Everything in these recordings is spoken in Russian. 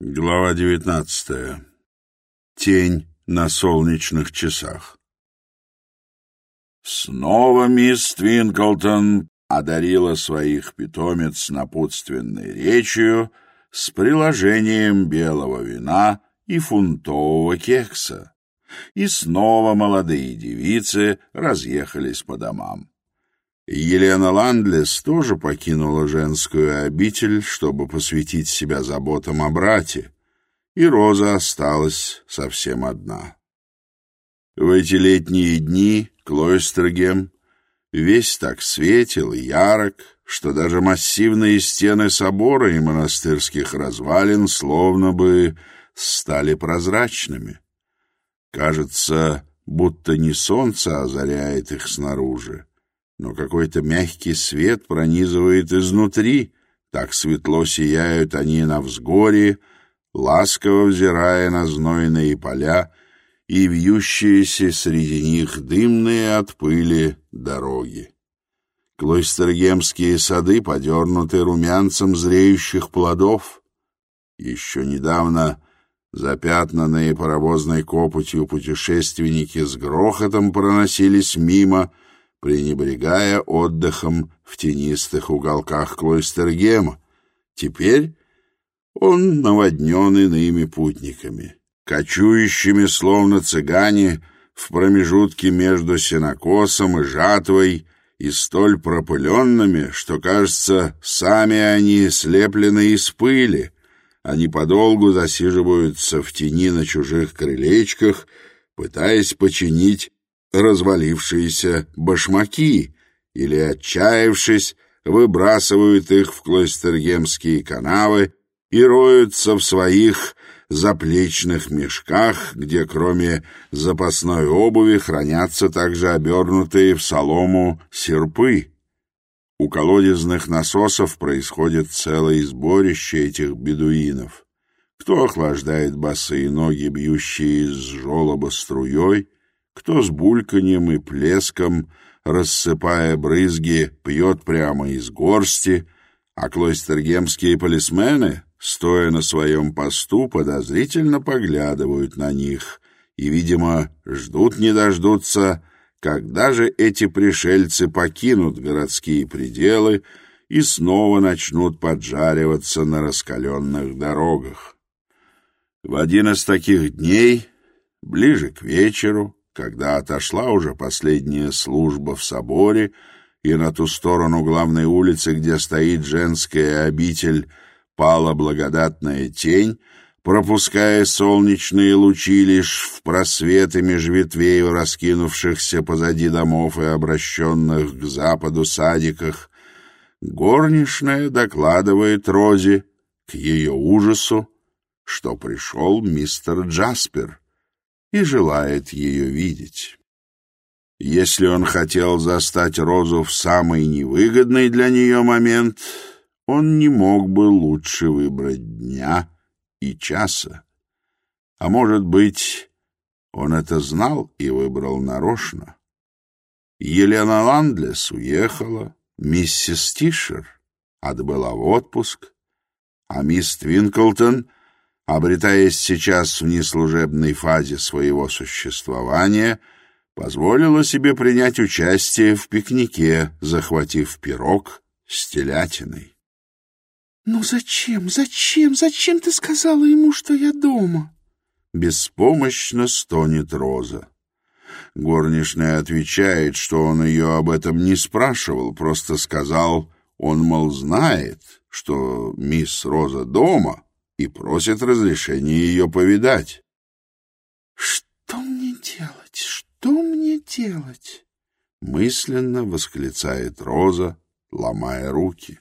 Глава девятнадцатая. Тень на солнечных часах. Снова мисс Твинклтон одарила своих питомец напутственной речью с приложением белого вина и фунтового кекса. И снова молодые девицы разъехались по домам. Елена Ландлес тоже покинула женскую обитель, чтобы посвятить себя заботам о брате, и Роза осталась совсем одна. В эти летние дни Клойстрогем весь так светел и ярок, что даже массивные стены собора и монастырских развалин словно бы стали прозрачными. Кажется, будто не солнце озаряет их снаружи, но какой-то мягкий свет пронизывает изнутри, так светло сияют они на взгоре, ласково взирая на знойные поля и вьющиеся среди них дымные от пыли дороги. Клойстергемские сады подернуты румянцем зреющих плодов. Еще недавно запятнанные паровозной копотью путешественники с грохотом проносились мимо — пренебрегая отдыхом в тенистых уголках Клойстергема. Теперь он наводнен иными путниками, кочующими, словно цыгане, в промежутке между сенокосом и жатвой, и столь пропыленными, что, кажется, сами они слеплены из пыли. Они подолгу засиживаются в тени на чужих крылечках, пытаясь починить развалившиеся башмаки или, отчаявшись, выбрасывают их в клойстергемские канавы и роются в своих заплечных мешках, где кроме запасной обуви хранятся также обернутые в солому серпы. У колодезных насосов происходит целое сборище этих бедуинов. Кто охлаждает босые ноги, бьющие из жолоба струей, кто с бульканьем и плеском, рассыпая брызги, пьет прямо из горсти, а клойстергемские полисмены, стоя на своем посту, подозрительно поглядывают на них и, видимо, ждут не дождутся, когда же эти пришельцы покинут городские пределы и снова начнут поджариваться на раскаленных дорогах. В один из таких дней, ближе к вечеру, когда отошла уже последняя служба в соборе, и на ту сторону главной улицы, где стоит женская обитель, пала благодатная тень, пропуская солнечные лучи лишь в просветы меж ветвей, раскинувшихся позади домов и обращенных к западу садиках, горничная докладывает Розе к ее ужасу, что пришел мистер Джаспер — и желает ее видеть. Если он хотел застать Розу в самый невыгодный для нее момент, он не мог бы лучше выбрать дня и часа. А может быть, он это знал и выбрал нарочно. Елена Ландлес уехала, миссис Тишер отбыла в отпуск, а мисс Твинклтон обретаясь сейчас в неслужебной фазе своего существования, позволила себе принять участие в пикнике, захватив пирог с телятиной. «Ну зачем, зачем, зачем ты сказала ему, что я дома?» Беспомощно стонет Роза. Горничная отвечает, что он ее об этом не спрашивал, просто сказал, он, мол, знает, что мисс Роза дома — и просит разрешения ее повидать. «Что мне делать? Что мне делать?» мысленно восклицает Роза, ломая руки.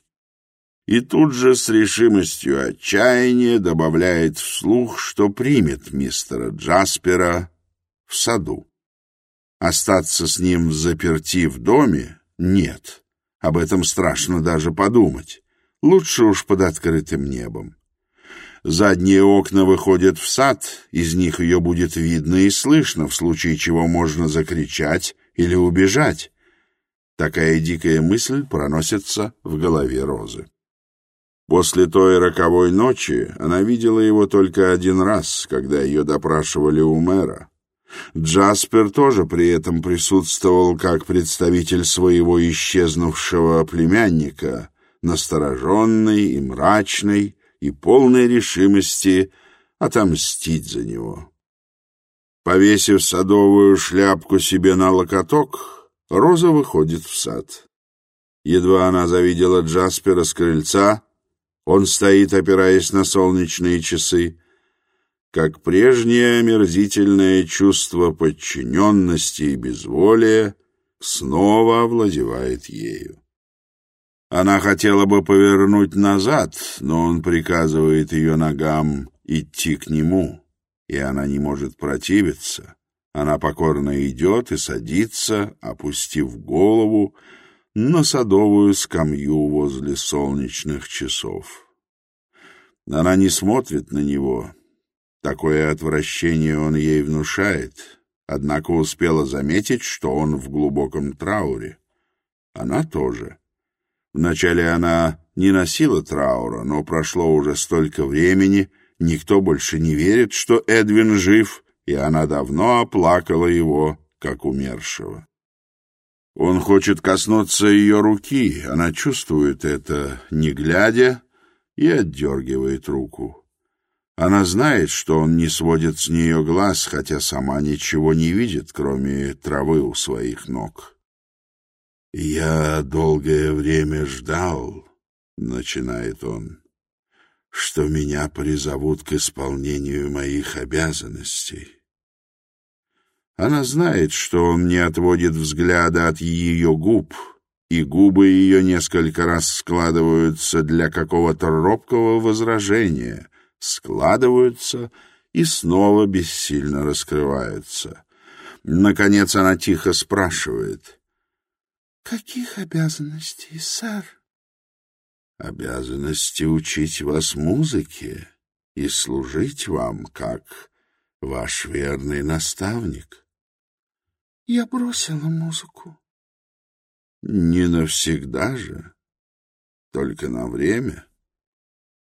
И тут же с решимостью отчаяния добавляет вслух, что примет мистера Джаспера в саду. Остаться с ним в заперти в доме нет. Об этом страшно даже подумать. Лучше уж под открытым небом. Задние окна выходят в сад, из них ее будет видно и слышно, в случае чего можно закричать или убежать. Такая дикая мысль проносится в голове Розы. После той роковой ночи она видела его только один раз, когда ее допрашивали у мэра. Джаспер тоже при этом присутствовал как представитель своего исчезнувшего племянника, настороженный и мрачный, и полной решимости отомстить за него. Повесив садовую шляпку себе на локоток, Роза выходит в сад. Едва она завидела Джаспера с крыльца, он стоит, опираясь на солнечные часы. Как прежнее омерзительное чувство подчиненности и безволия снова овладевает ею. Она хотела бы повернуть назад, но он приказывает ее ногам идти к нему, и она не может противиться. Она покорно идет и садится, опустив голову на садовую скамью возле солнечных часов. Она не смотрит на него. Такое отвращение он ей внушает, однако успела заметить, что он в глубоком трауре. Она тоже — Вначале она не носила траура, но прошло уже столько времени, никто больше не верит, что Эдвин жив, и она давно оплакала его, как умершего. Он хочет коснуться ее руки, она чувствует это, не глядя, и отдергивает руку. Она знает, что он не сводит с нее глаз, хотя сама ничего не видит, кроме травы у своих ног. «Я долгое время ждал», — начинает он, — «что меня призовут к исполнению моих обязанностей». Она знает, что он не отводит взгляда от ее губ, и губы ее несколько раз складываются для какого-то робкого возражения, складываются и снова бессильно раскрываются. Наконец она тихо спрашивает — «Каких обязанностей, сэр?» «Обязанности учить вас музыке и служить вам, как ваш верный наставник». «Я бросила музыку». «Не навсегда же, только на время».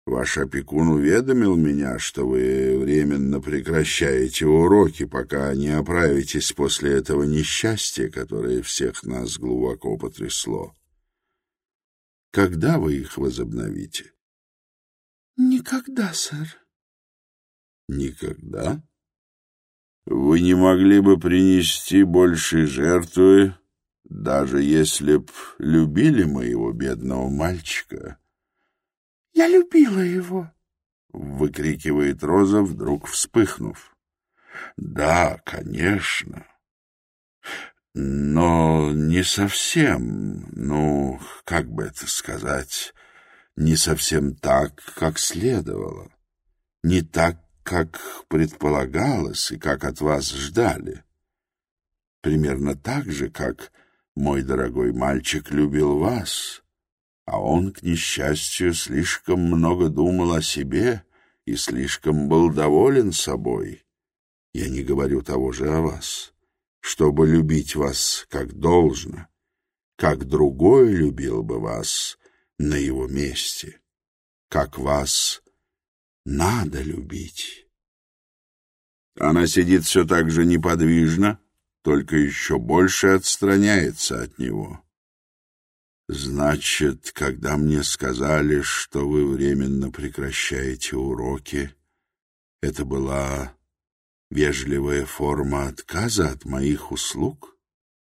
Ваш опекун уведомил меня, что вы временно прекращаете уроки, пока не оправитесь после этого несчастья, которое всех нас глубоко потрясло. Когда вы их возобновите? Никогда, сэр. Никогда? Вы не могли бы принести больше жертвы, даже если б любили моего бедного мальчика? Я любила его!» — выкрикивает Роза, вдруг вспыхнув. «Да, конечно. Но не совсем, ну, как бы это сказать, не совсем так, как следовало. Не так, как предполагалось и как от вас ждали. Примерно так же, как мой дорогой мальчик любил вас» а он, к несчастью, слишком много думал о себе и слишком был доволен собой. Я не говорю того же о вас, чтобы любить вас как должно, как другой любил бы вас на его месте, как вас надо любить. Она сидит все так же неподвижно, только еще больше отстраняется от него. Значит, когда мне сказали, что вы временно прекращаете уроки, это была вежливая форма отказа от моих услуг?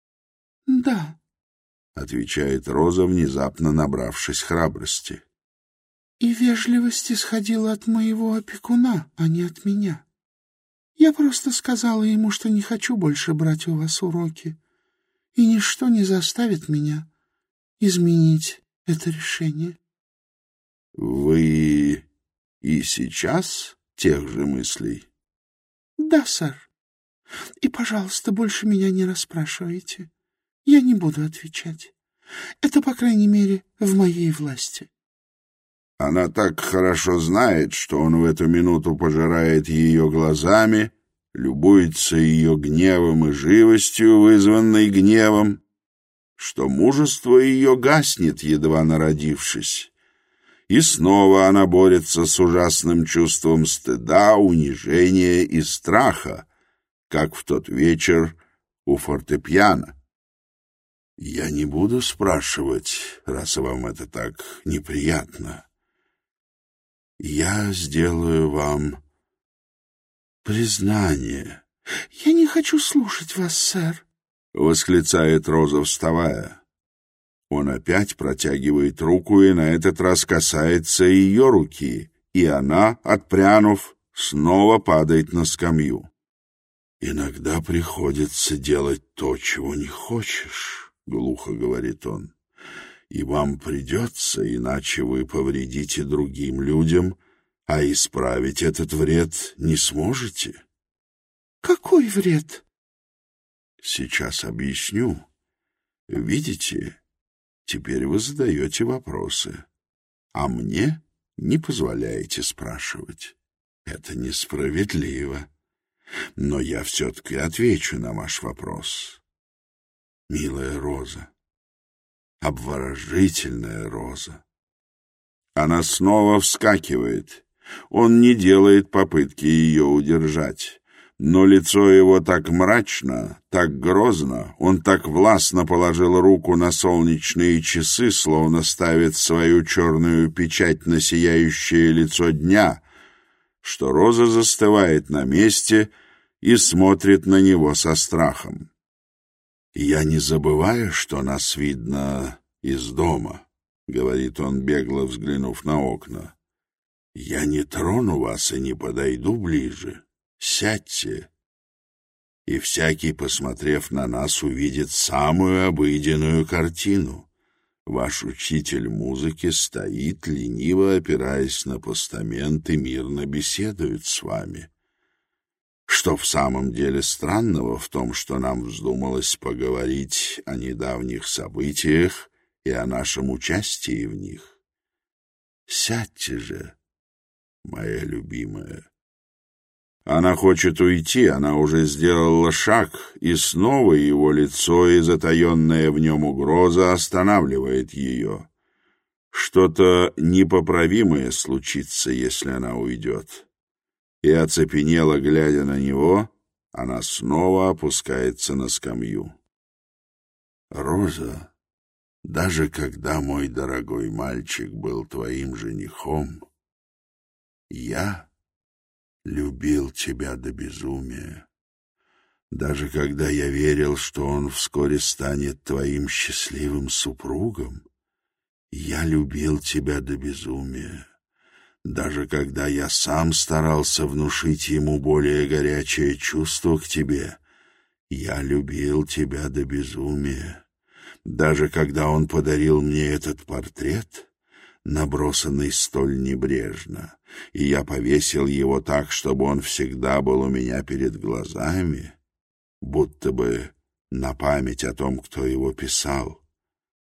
— Да, — отвечает Роза, внезапно набравшись храбрости. — И вежливость исходила от моего опекуна, а не от меня. Я просто сказала ему, что не хочу больше брать у вас уроки, и ничто не заставит меня изменить это решение. — Вы и сейчас тех же мыслей? — Да, сэр. И, пожалуйста, больше меня не расспрашивайте. Я не буду отвечать. Это, по крайней мере, в моей власти. Она так хорошо знает, что он в эту минуту пожирает ее глазами, любуется ее гневом и живостью, вызванной гневом, что мужество ее гаснет, едва народившись. И снова она борется с ужасным чувством стыда, унижения и страха, как в тот вечер у фортепиано. «Я не буду спрашивать, раз вам это так неприятно. Я сделаю вам признание». «Я не хочу слушать вас, сэр», восклицает Роза, вставая. Он опять протягивает руку и на этот раз касается ее руки, и она, отпрянув, снова падает на скамью. «Иногда приходится делать то, чего не хочешь», — глухо говорит он. «И вам придется, иначе вы повредите другим людям, а исправить этот вред не сможете». «Какой вред?» Сейчас объясню. Видите, теперь вы задаете вопросы, а мне не позволяете спрашивать. Это несправедливо. Но я все-таки отвечу на ваш вопрос. Милая Роза, обворожительная Роза. Она снова вскакивает. Он не делает попытки ее удержать. Но лицо его так мрачно, так грозно, он так властно положил руку на солнечные часы, словно ставит свою черную печать на сияющее лицо дня, что Роза застывает на месте и смотрит на него со страхом. «Я не забываю, что нас видно из дома», — говорит он, бегло взглянув на окна. «Я не трону вас и не подойду ближе» сядьте, и всякий, посмотрев на нас, увидит самую обыденную картину. Ваш учитель музыки стоит, лениво опираясь на постамент, и мирно беседует с вами. Что в самом деле странного в том, что нам вздумалось поговорить о недавних событиях и о нашем участии в них? Сядьте же, моя любимая. Она хочет уйти, она уже сделала шаг, и снова его лицо и затаенная в нем угроза останавливает ее. Что-то непоправимое случится, если она уйдет. И оцепенела, глядя на него, она снова опускается на скамью. «Роза, даже когда мой дорогой мальчик был твоим женихом, я...» любил тебя до безумия. Даже когда я верил, что он вскоре станет твоим счастливым супругом, я любил тебя до безумия. Даже когда я сам старался внушить ему более горячее чувство к тебе, я любил тебя до безумия. Даже когда он подарил мне этот портрет — набросанный столь небрежно, и я повесил его так, чтобы он всегда был у меня перед глазами, будто бы на память о том, кто его писал.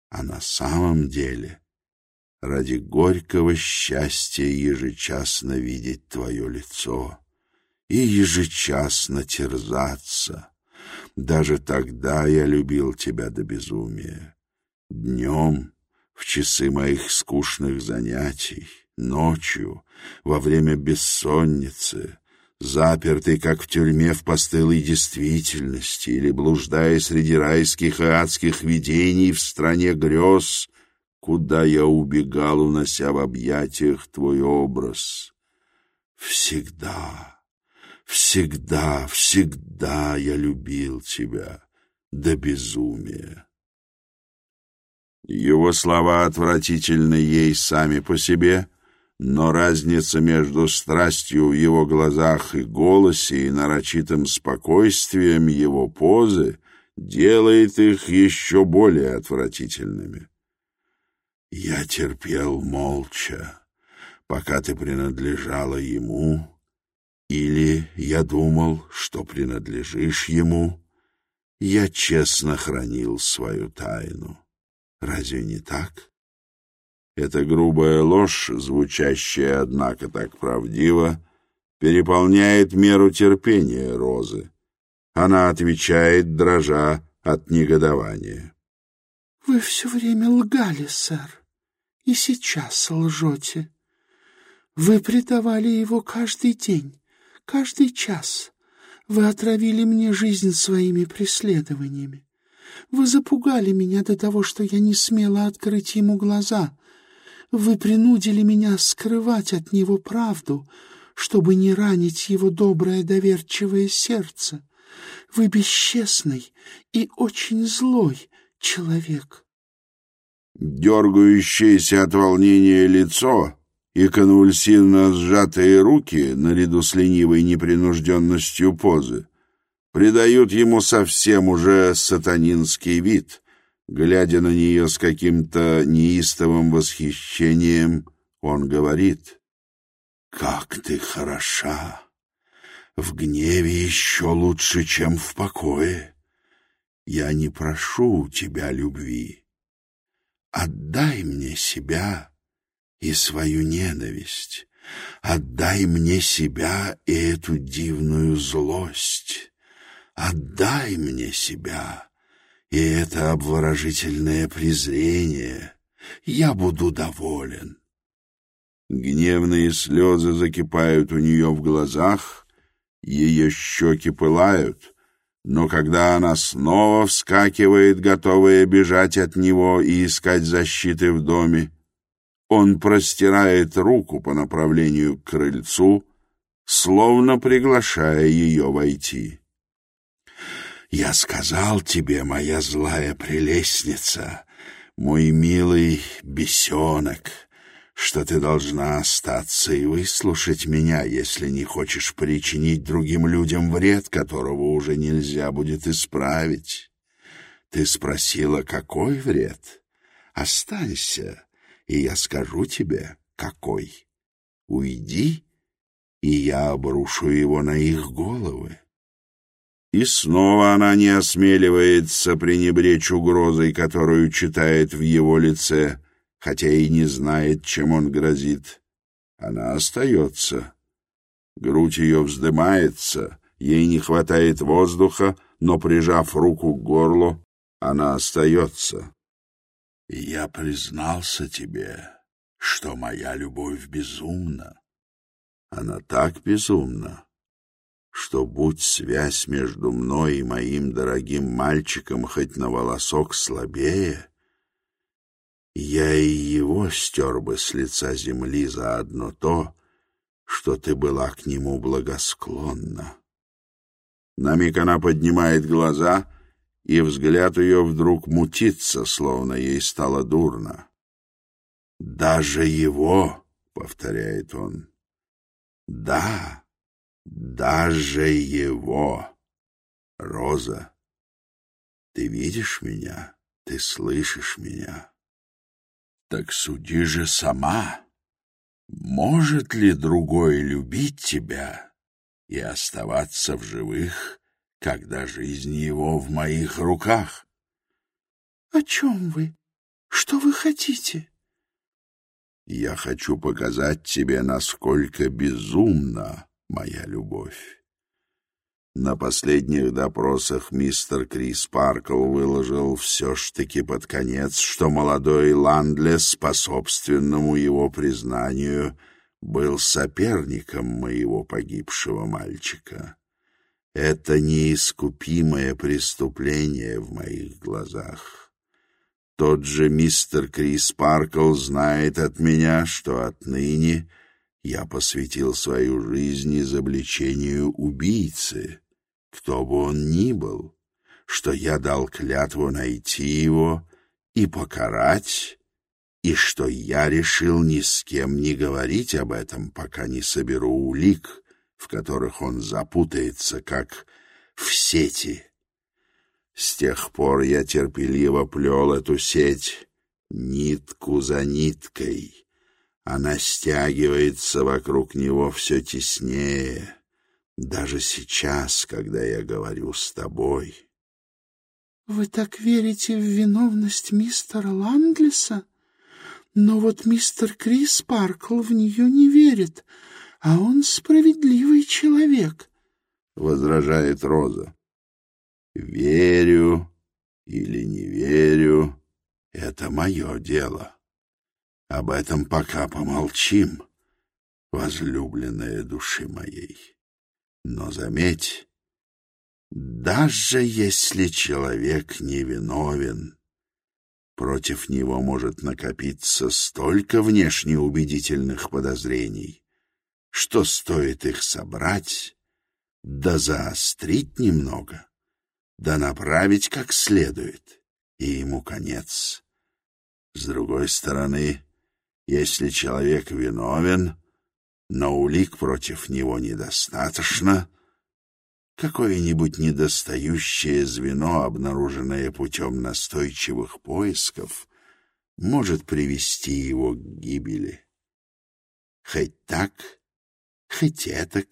А на самом деле ради горького счастья ежечасно видеть твое лицо и ежечасно терзаться. Даже тогда я любил тебя до безумия. Днем в часы моих скучных занятий, ночью, во время бессонницы, запертый, как в тюрьме, в постылой действительности или блуждая среди райских и адских видений в стране грез, куда я убегал, унося в объятиях твой образ. Всегда, всегда, всегда я любил тебя до безумия. Его слова отвратительны ей сами по себе, но разница между страстью в его глазах и голосе и нарочитым спокойствием его позы делает их еще более отвратительными. «Я терпел молча, пока ты принадлежала ему, или я думал, что принадлежишь ему. Я честно хранил свою тайну». Разве не так? Эта грубая ложь, звучащая, однако, так правдиво, переполняет меру терпения Розы. Она отвечает, дрожа от негодования. — Вы все время лгали, сэр, и сейчас лжете. Вы предавали его каждый день, каждый час. Вы отравили мне жизнь своими преследованиями. Вы запугали меня до того, что я не смела открыть ему глаза. Вы принудили меня скрывать от него правду, чтобы не ранить его доброе доверчивое сердце. Вы бесчестный и очень злой человек. Дергающееся от волнения лицо и конвульсивно сжатые руки наряду с ленивой непринужденностью позы — придают ему совсем уже сатанинский вид, глядя на нее с каким-то неистовым восхищением, он говорит «Как ты хороша! В гневе еще лучше, чем в покое! Я не прошу у тебя любви. Отдай мне себя и свою ненависть». Отдай мне себя и эту дивную злость отдай мне себя, и это обворожительное презрение. Я буду доволен. Гневные слезы закипают у нее в глазах, ее щеки пылают, но когда она снова вскакивает, готовая бежать от него и искать защиты в доме, он простирает руку по направлению к крыльцу, словно приглашая ее войти. Я сказал тебе, моя злая прелестница, мой милый бесенок, что ты должна остаться и выслушать меня, если не хочешь причинить другим людям вред, которого уже нельзя будет исправить. Ты спросила, какой вред? Останься, и я скажу тебе, какой. Уйди, и я обрушу его на их головы. И снова она не осмеливается пренебречь угрозой, которую читает в его лице, хотя и не знает, чем он грозит. Она остается. Грудь ее вздымается, ей не хватает воздуха, но, прижав руку к горлу, она остается. «Я признался тебе, что моя любовь безумна». Она так безумна, что будь связь между мной и моим дорогим мальчиком хоть на волосок слабее, я и его стер бы с лица земли за одно то, что ты была к нему благосклонна. На миг она поднимает глаза, и взгляд ее вдруг мутится, словно ей стало дурно. «Даже его!» — повторяет он. «Да!» даже его. Роза, ты видишь меня, ты слышишь меня. Так суди же сама, может ли другой любить тебя и оставаться в живых, когда жизнь его в моих руках? — О чем вы? Что вы хотите? — Я хочу показать тебе, насколько безумно моя любовь. На последних допросах мистер Крис Паркл выложил все ж таки под конец, что молодой Ландлес, по собственному его признанию, был соперником моего погибшего мальчика. Это неискупимое преступление в моих глазах. Тот же мистер Крис Паркл знает от меня, что отныне — я посвятил свою жизнь изобличению убийцы, кто бы он ни был, что я дал клятву найти его и покарать, и что я решил ни с кем не говорить об этом, пока не соберу улик, в которых он запутается, как в сети. С тех пор я терпеливо плел эту сеть нитку за ниткой». она стягивается вокруг него все теснее, даже сейчас, когда я говорю с тобой. — Вы так верите в виновность мистера Ландлиса? Но вот мистер Крис Паркл в нее не верит, а он справедливый человек, — возражает Роза. — Верю или не верю — это мое дело. Об этом пока помолчим, возлюбленная души моей. Но заметь, даже если человек невиновен, против него может накопиться столько внешне убедительных подозрений, что стоит их Если человек виновен, но улик против него недостаточно, какое-нибудь недостающее звено, обнаруженное путем настойчивых поисков, может привести его к гибели. Хоть так, хоть этак,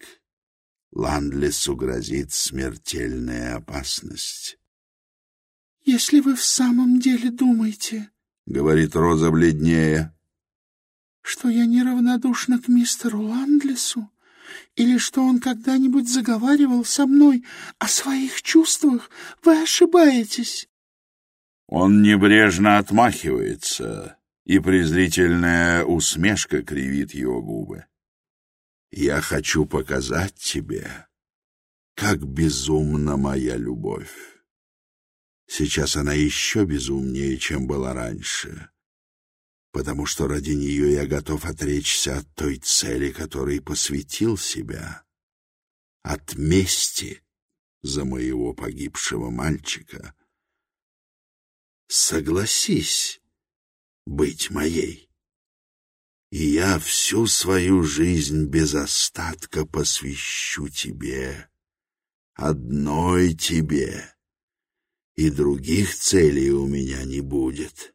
Ландлесу грозит смертельная опасность. «Если вы в самом деле думаете, — говорит Роза бледнее, что я неравнодушна к мистеру Ландлесу, или что он потому что ради нее я готов отречься от той цели, которой посвятил себя, от мести за моего погибшего мальчика. Согласись быть моей, и я всю свою жизнь без остатка посвящу тебе, одной тебе, и других целей у меня не будет».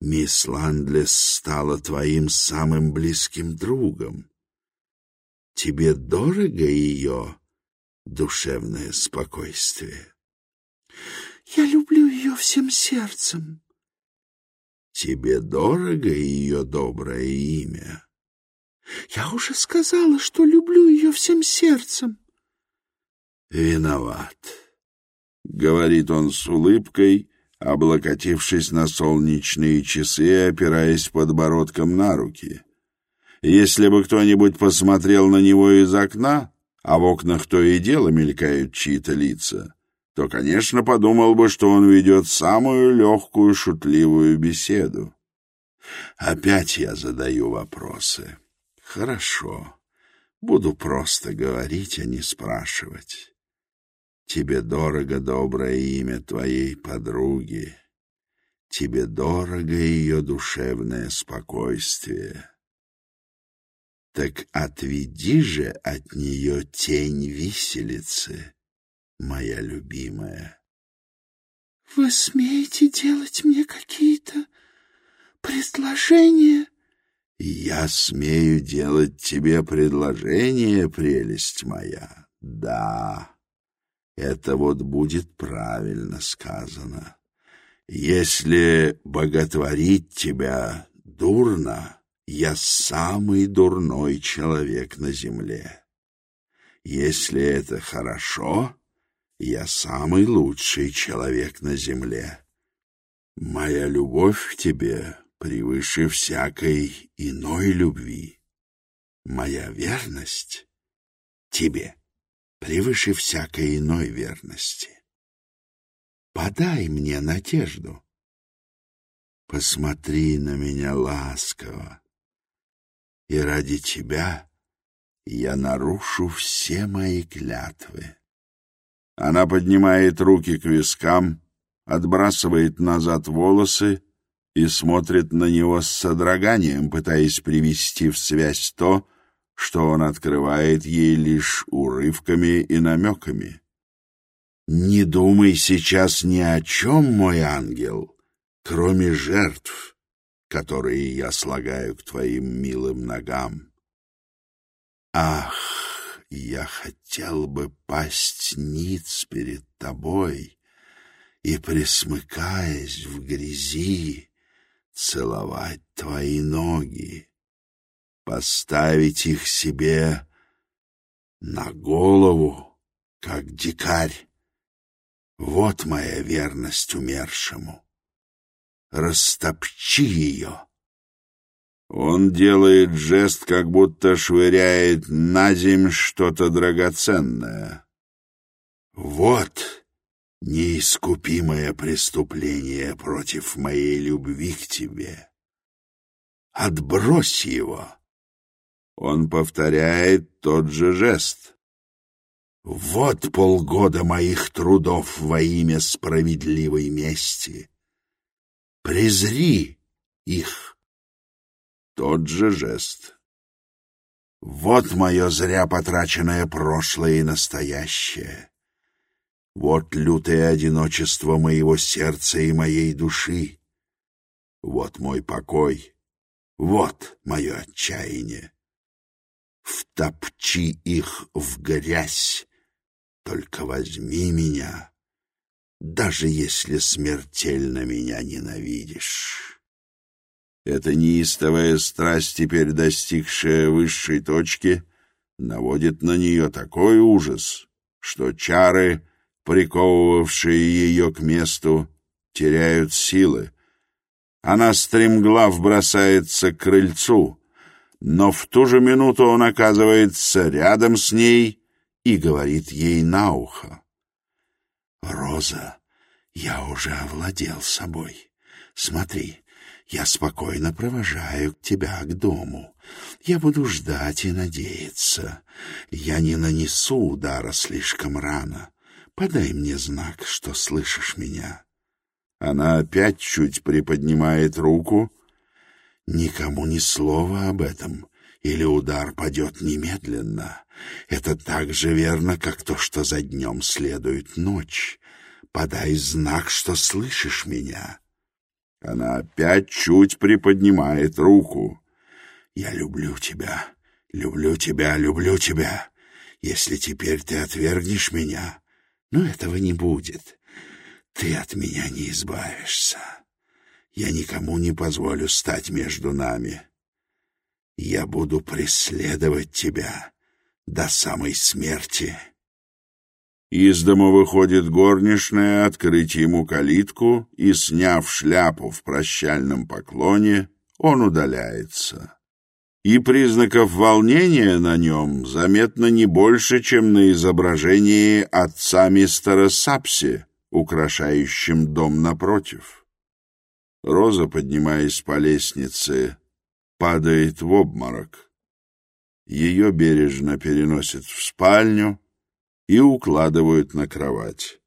Мисс Ландлес стала твоим самым близким другом. Тебе дорого ее душевное спокойствие? Я люблю ее всем сердцем. Тебе дорого ее доброе имя? Я уже сказала, что люблю ее всем сердцем. Виноват, — говорит он с улыбкой, — облокотившись на солнечные часы и опираясь подбородком на руки. Если бы кто-нибудь посмотрел на него из окна, а в окнах то и дело мелькают чьи-то лица, то, конечно, подумал бы, что он ведет самую легкую шутливую беседу. Опять я задаю вопросы. Хорошо. Буду просто говорить, а не спрашивать. Тебе дорого доброе имя твоей подруги. Тебе дорого ее душевное спокойствие. Так отведи же от нее тень виселицы, моя любимая. — Вы смеете делать мне какие-то предложения? — Я смею делать тебе предложение, прелесть моя, да. Это вот будет правильно сказано. Если боготворить тебя дурно, я самый дурной человек на земле. Если это хорошо, я самый лучший человек на земле. Моя любовь к тебе превыше всякой иной любви. Моя верность тебе. превыше всякой иной верности. Подай мне надежду. Посмотри на меня ласково, и ради тебя я нарушу все мои клятвы. Она поднимает руки к вискам, отбрасывает назад волосы и смотрит на него с содроганием, пытаясь привести в связь то, что он открывает ей лишь урывками и намеками. «Не думай сейчас ни о чем, мой ангел, кроме жертв, которые я слагаю к твоим милым ногам. Ах, я хотел бы пасть ниц перед тобой и, присмыкаясь в грязи, целовать твои ноги, поставить их себе на голову, как дикарь. Вот моя верность умершему. Растопчи ее. Он делает жест, как будто швыряет на земь что-то драгоценное. Вот неискупимое преступление против моей любви к тебе. Отбрось его. Он повторяет тот же жест. Вот полгода моих трудов во имя справедливой мести. Презри их. Тот же жест. Вот мое зря потраченное прошлое и настоящее. Вот лютое одиночество моего сердца и моей души. Вот мой покой. Вот мое отчаяние втопчи их в грязь. Только возьми меня, даже если смертельно меня ненавидишь. Эта неистовая страсть, теперь достигшая высшей точки, наводит на нее такой ужас, что чары, приковывавшие ее к месту, теряют силы. Она стремглав бросается к крыльцу — но в ту же минуту он оказывается рядом с ней и говорит ей на ухо. «Роза, я уже овладел собой. Смотри, я спокойно провожаю тебя к дому. Я буду ждать и надеяться. Я не нанесу удара слишком рано. Подай мне знак, что слышишь меня». Она опять чуть приподнимает руку — Никому ни слова об этом, или удар падет немедленно. Это так же верно, как то, что за днем следует ночь. Подай знак, что слышишь меня. Она опять чуть приподнимает руку. Я люблю тебя, люблю тебя, люблю тебя. Если теперь ты отвергнешь меня, но этого не будет. Ты от меня не избавишься. Я никому не позволю стать между нами. Я буду преследовать тебя до самой смерти. Из дома выходит горничная, открыть ему калитку, и, сняв шляпу в прощальном поклоне, он удаляется. И признаков волнения на нем заметно не больше, чем на изображении отца мистера Сапси, украшающем дом напротив. Роза, поднимаясь по лестнице, падает в обморок. Ее бережно переносят в спальню и укладывают на кровать.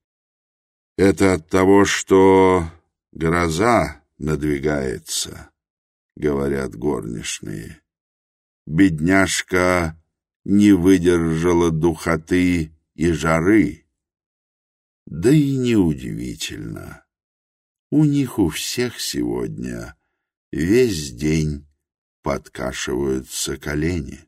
Это от того, что гроза надвигается, говорят горничные. Бедняжка не выдержала духоты и жары. Да и неудивительно. У них у всех сегодня весь день подкашиваются колени.